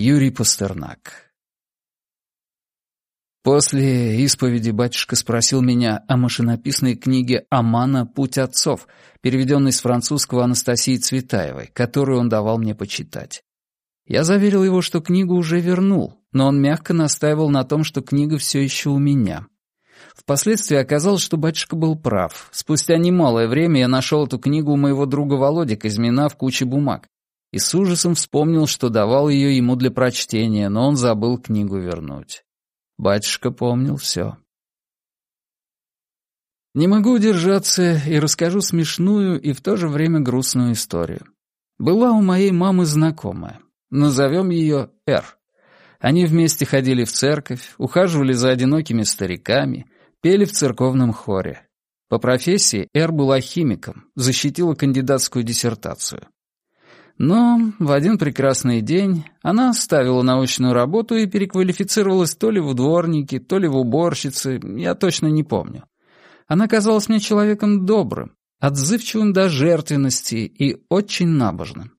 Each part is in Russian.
Юрий Пастернак. После исповеди батюшка спросил меня о машинописной книге Амана «Путь отцов», переведенной с французского Анастасии Цветаевой, которую он давал мне почитать. Я заверил его, что книгу уже вернул, но он мягко настаивал на том, что книга все еще у меня. Впоследствии оказалось, что батюшка был прав. Спустя немалое время я нашел эту книгу у моего друга Володи Казьмина в куче бумаг, и с ужасом вспомнил, что давал ее ему для прочтения, но он забыл книгу вернуть. Батюшка помнил все. Не могу удержаться и расскажу смешную и в то же время грустную историю. Была у моей мамы знакомая. Назовем ее Р. Они вместе ходили в церковь, ухаживали за одинокими стариками, пели в церковном хоре. По профессии Р была химиком, защитила кандидатскую диссертацию. Но в один прекрасный день она оставила научную работу и переквалифицировалась то ли в дворники, то ли в уборщицы, я точно не помню. Она казалась мне человеком добрым, отзывчивым до жертвенности и очень набожным.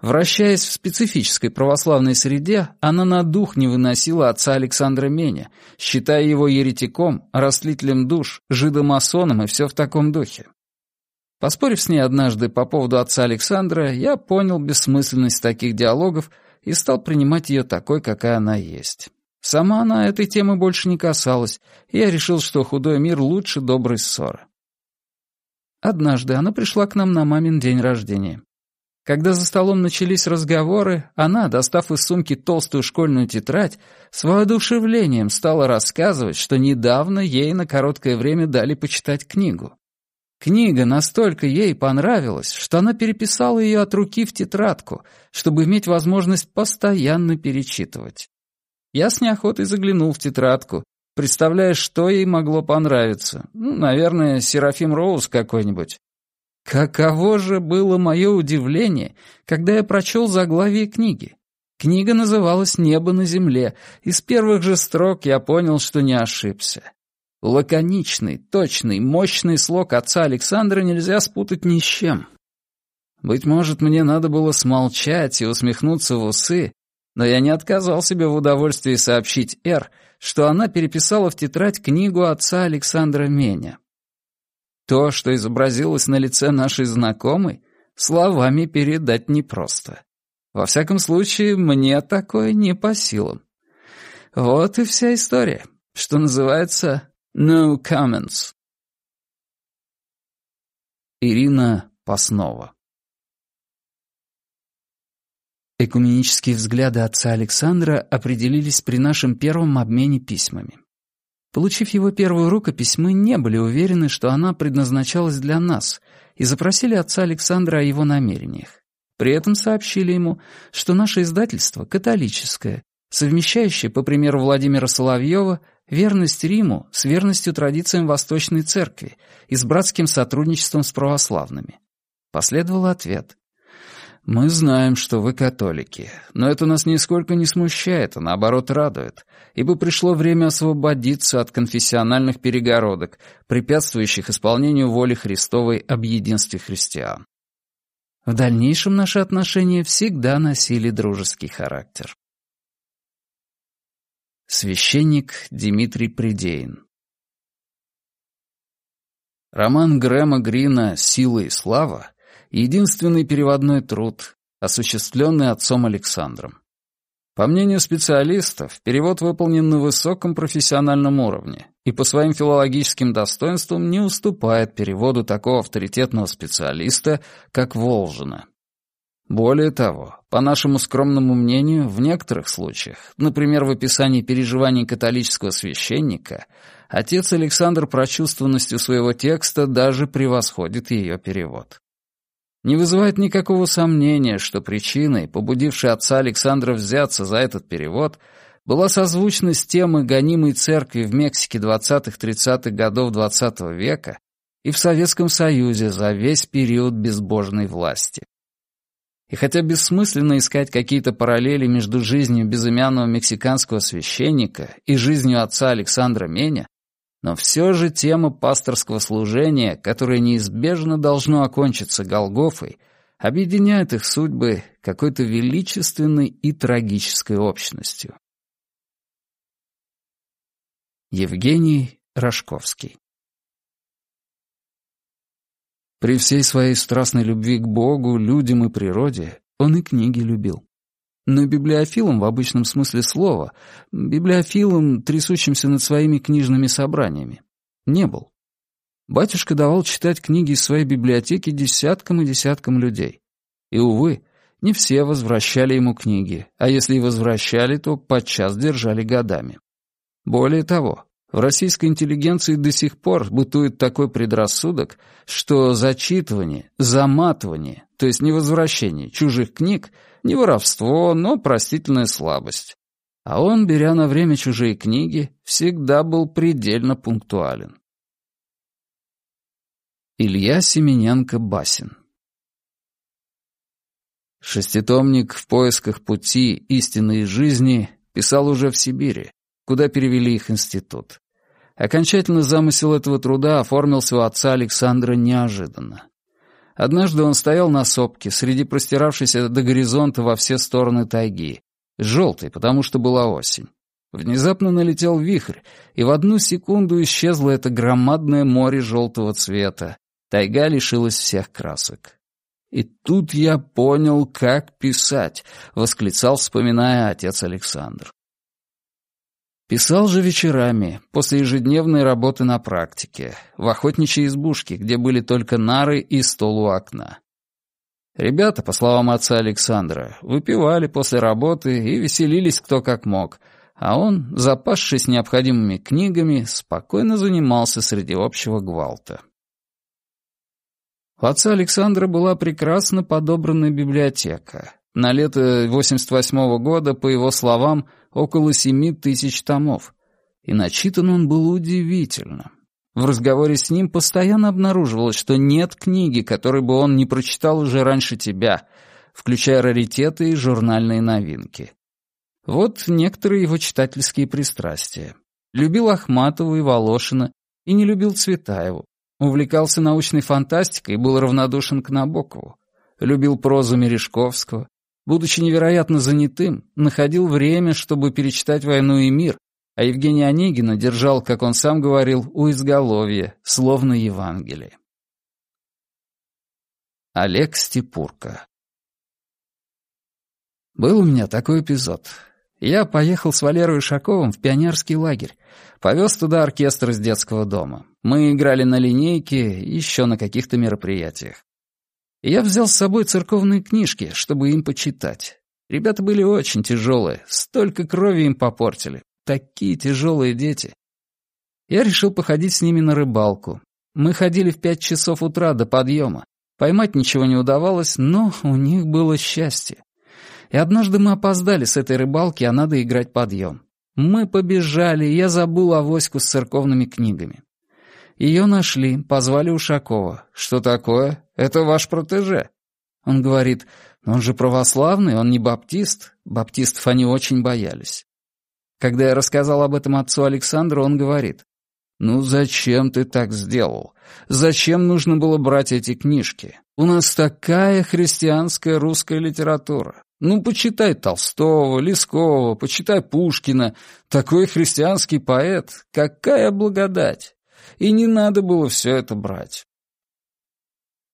Вращаясь в специфической православной среде, она на дух не выносила отца Александра Меня, считая его еретиком, растлителем душ, жидомасоном и все в таком духе. Поспорив с ней однажды по поводу отца Александра, я понял бессмысленность таких диалогов и стал принимать ее такой, какая она есть. Сама она этой темы больше не касалась, и я решил, что худой мир лучше доброй ссоры. Однажды она пришла к нам на мамин день рождения. Когда за столом начались разговоры, она, достав из сумки толстую школьную тетрадь, с воодушевлением стала рассказывать, что недавно ей на короткое время дали почитать книгу. Книга настолько ей понравилась, что она переписала ее от руки в тетрадку, чтобы иметь возможность постоянно перечитывать. Я с неохотой заглянул в тетрадку, представляя, что ей могло понравиться. Ну, наверное, Серафим Роуз какой-нибудь. Каково же было мое удивление, когда я прочел заглавие книги. Книга называлась «Небо на земле», и с первых же строк я понял, что не ошибся. Лаконичный, точный, мощный слог отца Александра нельзя спутать ни с чем. Быть может, мне надо было смолчать и усмехнуться в усы, но я не отказал себе в удовольствии сообщить Эр, что она переписала в тетрадь книгу отца Александра Меня. То, что изобразилось на лице нашей знакомой, словами передать непросто. Во всяком случае, мне такое не по силам. Вот и вся история, что называется No comments. Ирина Паснова Экуменические взгляды отца Александра определились при нашем первом обмене письмами. Получив его первую рукопись, мы не были уверены, что она предназначалась для нас, и запросили отца Александра о его намерениях. При этом сообщили ему, что наше издательство католическое, совмещающее, по примеру Владимира Соловьева, Верность Риму с верностью традициям Восточной Церкви и с братским сотрудничеством с православными. Последовал ответ. «Мы знаем, что вы католики, но это нас нисколько не смущает, а наоборот радует, ибо пришло время освободиться от конфессиональных перегородок, препятствующих исполнению воли Христовой об единстве христиан». В дальнейшем наши отношения всегда носили дружеский характер. Священник Дмитрий Придеин Роман Грэма Грина «Сила и слава» — единственный переводной труд, осуществленный отцом Александром. По мнению специалистов, перевод выполнен на высоком профессиональном уровне и по своим филологическим достоинствам не уступает переводу такого авторитетного специалиста, как Волжина. Более того, по нашему скромному мнению, в некоторых случаях, например, в описании переживаний католического священника, отец Александр прочувствованностью своего текста даже превосходит ее перевод. Не вызывает никакого сомнения, что причиной, побудившей отца Александра взяться за этот перевод, была созвучность темы гонимой церкви в Мексике 20-30-х годов XX -го века и в Советском Союзе за весь период безбожной власти. И хотя бессмысленно искать какие-то параллели между жизнью безымянного мексиканского священника и жизнью отца Александра Меня, но все же тема пасторского служения, которое неизбежно должно окончиться Голгофой, объединяют их судьбы какой-то величественной и трагической общностью. Евгений Рожковский При всей своей страстной любви к Богу, людям и природе он и книги любил. Но библиофилом в обычном смысле слова, библиофилом, трясущимся над своими книжными собраниями, не был. Батюшка давал читать книги из своей библиотеки десяткам и десяткам людей. И, увы, не все возвращали ему книги, а если и возвращали, то подчас держали годами. Более того, в российской интеллигенции до сих пор бытует такой предрассудок, что зачитывание, заматывание, то есть невозвращение чужих книг, не воровство, но простительная слабость. А он, беря на время чужие книги, всегда был предельно пунктуален. Илья Семененко-Басин Шеститомник «В поисках пути истинной жизни» писал уже в Сибири, куда перевели их институт. Окончательно замысел этого труда оформился у отца Александра неожиданно. Однажды он стоял на сопке среди простиравшейся до горизонта во все стороны тайги, желтой, потому что была осень. Внезапно налетел вихрь, и в одну секунду исчезло это громадное море желтого цвета, Тайга лишилась всех красок. «И тут я понял, как писать», — восклицал, вспоминая отец Александр. Писал же вечерами, после ежедневной работы на практике, в охотничьей избушке, где были только нары и стол у окна. Ребята, по словам отца Александра, выпивали после работы и веселились кто как мог, а он, запасшись необходимыми книгами, спокойно занимался среди общего гвалта. У отца Александра была прекрасно подобранная библиотека. На лето 88 -го года, по его словам, около семи тысяч томов. И начитан он был удивительно. В разговоре с ним постоянно обнаруживалось, что нет книги, которой бы он не прочитал уже раньше тебя, включая раритеты и журнальные новинки. Вот некоторые его читательские пристрастия. Любил Ахматову и Волошина и не любил Цветаеву. Увлекался научной фантастикой и был равнодушен к Набокову. Любил прозу Мережковского. Будучи невероятно занятым, находил время, чтобы перечитать «Войну и мир», а Евгения Онегина держал, как он сам говорил, у изголовья, словно Евангелие. Олег Степурко Был у меня такой эпизод. Я поехал с Валерой Ишаковым в пионерский лагерь, повез туда оркестр из детского дома. Мы играли на линейке и еще на каких-то мероприятиях. Я взял с собой церковные книжки, чтобы им почитать. Ребята были очень тяжелые, столько крови им попортили. Такие тяжелые дети. Я решил походить с ними на рыбалку. Мы ходили в пять часов утра до подъема. Поймать ничего не удавалось, но у них было счастье. И однажды мы опоздали с этой рыбалки, а надо играть подъем. Мы побежали, я забыл авоську с церковными книгами. Ее нашли, позвали Ушакова. «Что такое? Это ваш протеже». Он говорит, он же православный, он не баптист. Баптистов они очень боялись. Когда я рассказал об этом отцу Александру, он говорит, «Ну зачем ты так сделал? Зачем нужно было брать эти книжки? У нас такая христианская русская литература. Ну, почитай Толстого, Лескова, почитай Пушкина. Такой христианский поэт. Какая благодать! И не надо было все это брать.